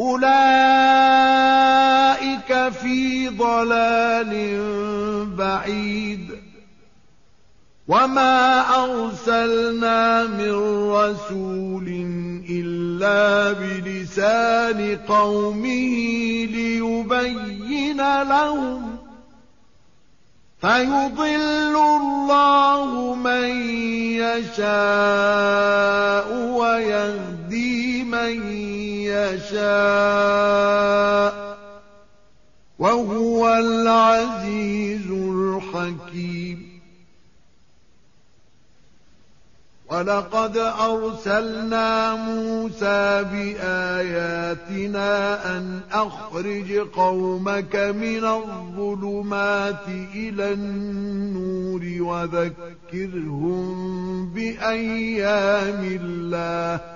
أولئك في ضلال بعيد. وما أرسلنا من رسول إلا بلسان قومه ليبين لهم. فيضل الله من يشاء ويهدي من يشاء وهو العزيز الحكيم. ولقد أرسلنا موسى بآياتنا أن أخرج قومك من الظلمات إلى النور وذكرهم بأيام الله.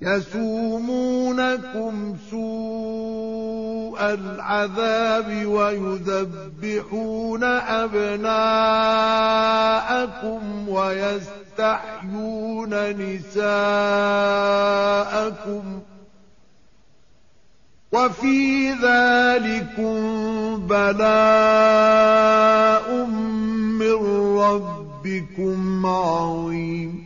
يسومونكم سوء العذاب ويذبحون أبناءكم ويستحيون نساءكم وفي ذلكم بلاء من ربكم عظيم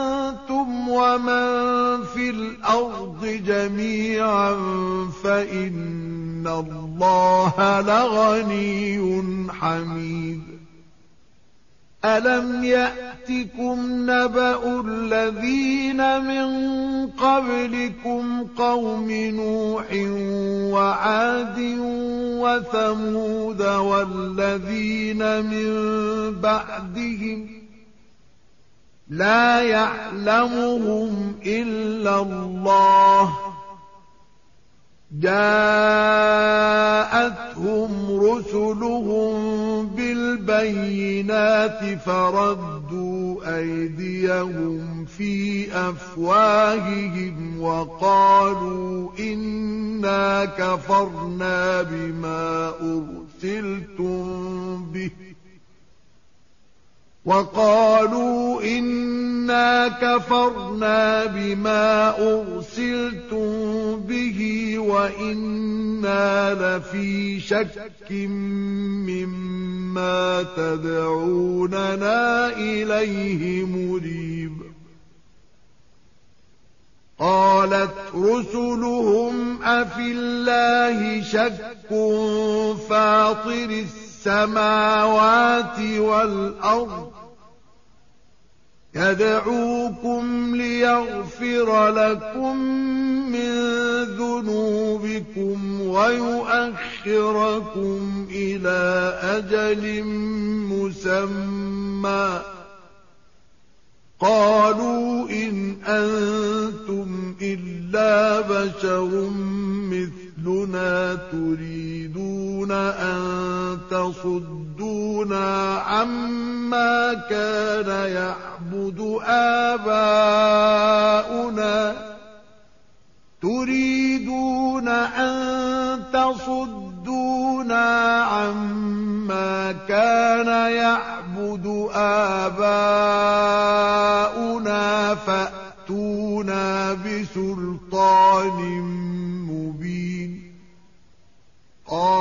وَمَن فِي الْأَرْضِ جَمِيعًا فَإِنَّ إِنَّ اللَّهَ لَغَنِيٌّ حَمِيدٌ. أَلَمْ يَأْتِكُمْ نَبَأُ الَّذِينَ مِن قَبْلِكُمْ قَوْمِ نُوحٍ وَعَادٍ وَثَمُودَ وَالَّذِينَ مِن بَعْدِهِمْ لَا يَعْلَمُهُمْ إِلَّا اللَّهُ. جاءتهم رسلهم بالبينات فردوا أيديهم في أفواههم وقالوا إنا كفرنا بما أرسلتم به. وقالوا إنا كفرنا بما أرسلتم به وإنا لفي شك مما تدعوننا إليه مريب. قالت رسلهم أفي الله شك فاطر السماوات والأرض يدعوكم ليغفر لكم من ذنوبكم ويؤخركم إلى أجل مسمى. قالوا إن أنتم إلا بشر مثلنا تريدون أن تصدونا عما كان يعبد آباؤنا. تريدون أن تصدونا عما كان يعبد آباؤنا. فأتونا بسلطان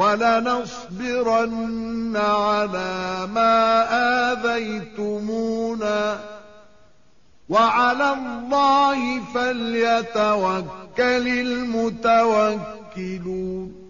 ولنصبرن على ما آذيتمونا. وعلى الله فليتوكل المتوكلون.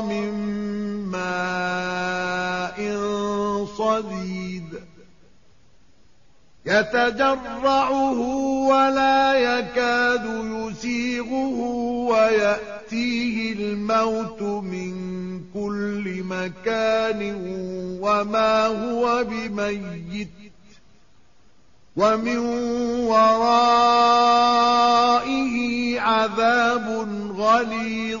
من ماء صديد يتجرعه ولا يكاد يسيغه ويأتيه الموت من كل مكان وما هو بميت ومن ورائه عذاب غليظ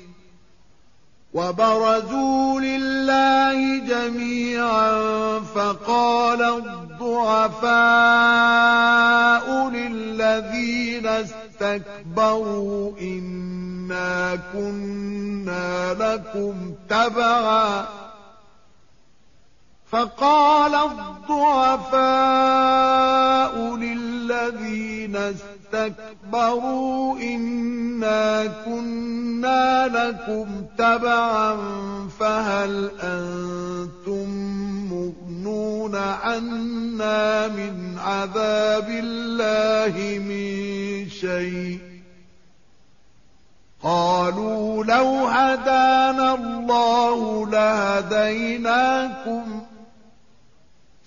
وبرزوا لله جميعا فقال الضعفاء للذين استكبروا إنا كنا لكم تبعا. فقال الضعفاء للذين استكبروا إنا كنا لكم تبعا فهل أنتم مغنون عنا من عذاب الله من شيء؟ قالوا لو هدانا الله لهديناكم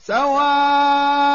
سواء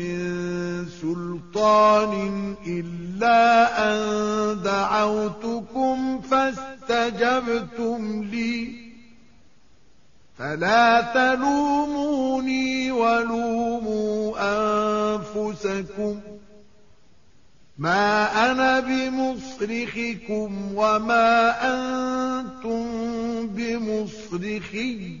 من سلطان إلا أن دعوتكم فاستجبتم لي. فلا تلوموني ولوموا أنفسكم. ما أنا بمصرخكم وما أنتم بمصرخي.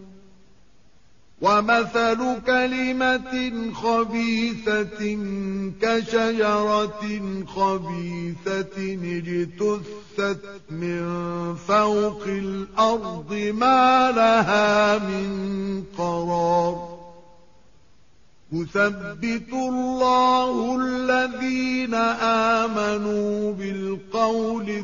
ومثل كلمة خبيثة كشجرة خبيثة اجتثت من فوق الأرض ما لها من قرار. يثبت الله الذين آمنوا بالقول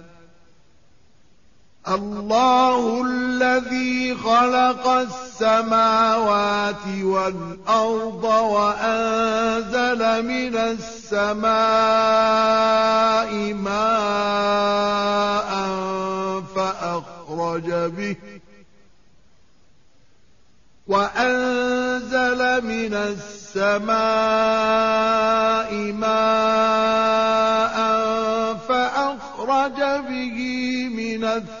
الله الذي خلق السماوات والأرض وأنزل من السماء ماء فأخرج به وأنزل من السماء ماء فأخرج به من الثمرات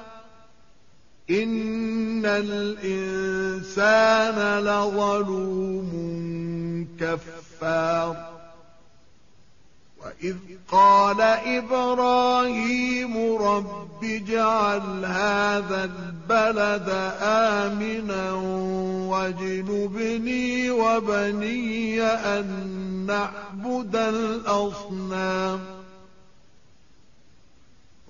إن الإنسان لظلوم كفار وإذ قال إبراهيم رب اجعل هذا البلد آمنا واجنبني وبني أن نعبد الأصنام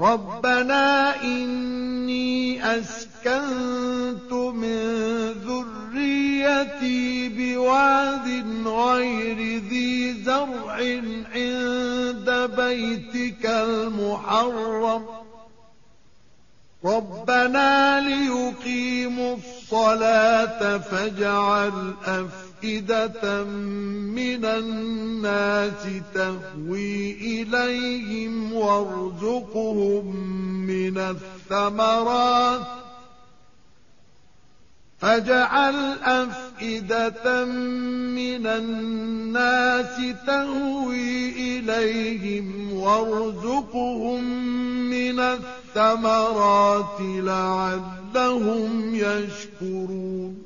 ربنا إني أسكنت من ذريتي بواد غير ذي زرع عند بيتك المحرم. ربنا ليقيموا الصلاة فاجعل أفئدة من الناس تهوي إليهم وارزقهم من الثمرات. فاجعل أفئدة من الناس تهوي إليهم وارزقهم من الثمرات لعلهم يشكرون.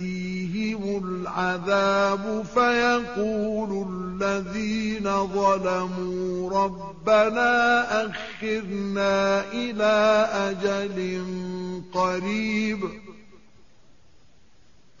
يأتيهم العذاب فيقول الذين ظلموا ربنا أخرنا إلى أجل قريب